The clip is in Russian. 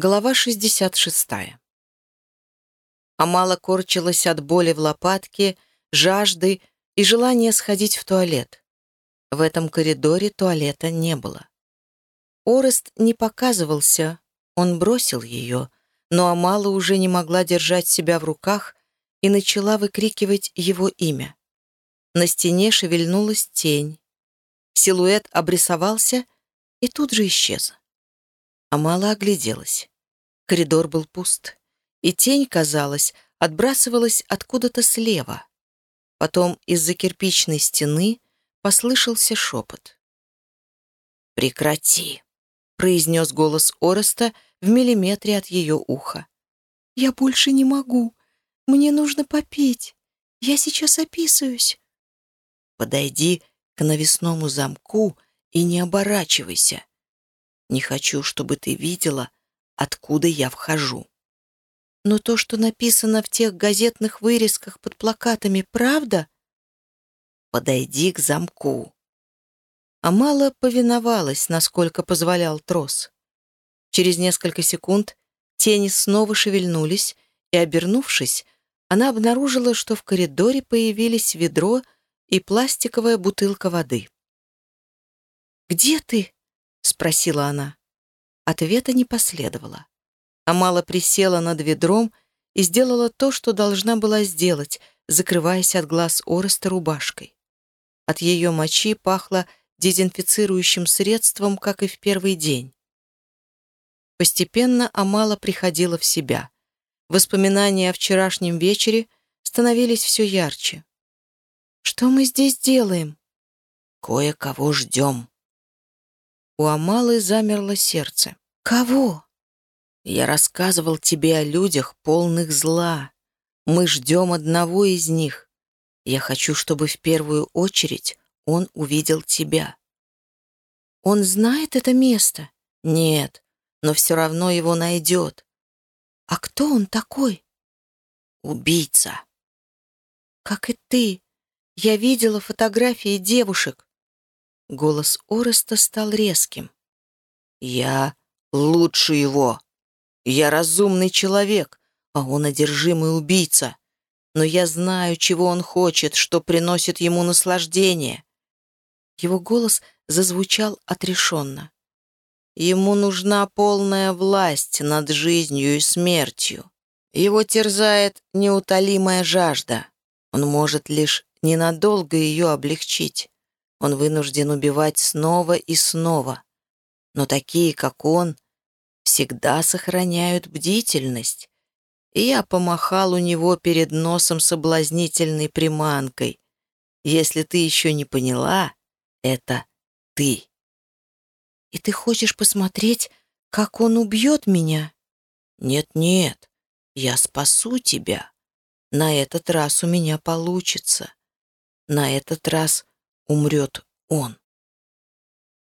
Глава 66. Амала корчилась от боли в лопатке, жажды и желания сходить в туалет. В этом коридоре туалета не было. Орест не показывался, он бросил ее, но Амала уже не могла держать себя в руках и начала выкрикивать его имя. На стене шевельнулась тень. Силуэт обрисовался и тут же исчез. Амала огляделась. Коридор был пуст, и тень, казалось, отбрасывалась откуда-то слева. Потом из-за кирпичной стены послышался шепот. «Прекрати!» — произнес голос Ореста в миллиметре от ее уха. «Я больше не могу. Мне нужно попеть. Я сейчас описываюсь». «Подойди к навесному замку и не оборачивайся. Не хочу, чтобы ты видела, откуда я вхожу. Но то, что написано в тех газетных вырезках под плакатами, правда? Подойди к замку. Амала повиновалась, насколько позволял трос. Через несколько секунд тени снова шевельнулись, и, обернувшись, она обнаружила, что в коридоре появились ведро и пластиковая бутылка воды. «Где ты?» — спросила она. Ответа не последовало. Амала присела над ведром и сделала то, что должна была сделать, закрываясь от глаз Ореста рубашкой. От ее мочи пахло дезинфицирующим средством, как и в первый день. Постепенно Амала приходила в себя. Воспоминания о вчерашнем вечере становились все ярче. «Что мы здесь делаем?» «Кое-кого ждем», у Амалы замерло сердце. «Кого?» «Я рассказывал тебе о людях, полных зла. Мы ждем одного из них. Я хочу, чтобы в первую очередь он увидел тебя». «Он знает это место?» «Нет, но все равно его найдет». «А кто он такой?» «Убийца». «Как и ты. Я видела фотографии девушек. Голос Ореста стал резким. «Я лучше его. Я разумный человек, а он одержимый убийца. Но я знаю, чего он хочет, что приносит ему наслаждение». Его голос зазвучал отрешенно. Ему нужна полная власть над жизнью и смертью. Его терзает неутолимая жажда. Он может лишь ненадолго ее облегчить. Он вынужден убивать снова и снова. Но такие, как он, всегда сохраняют бдительность. И я помахал у него перед носом соблазнительной приманкой. Если ты еще не поняла, это ты. И ты хочешь посмотреть, как он убьет меня? Нет-нет, я спасу тебя. На этот раз у меня получится. На этот раз умрет он.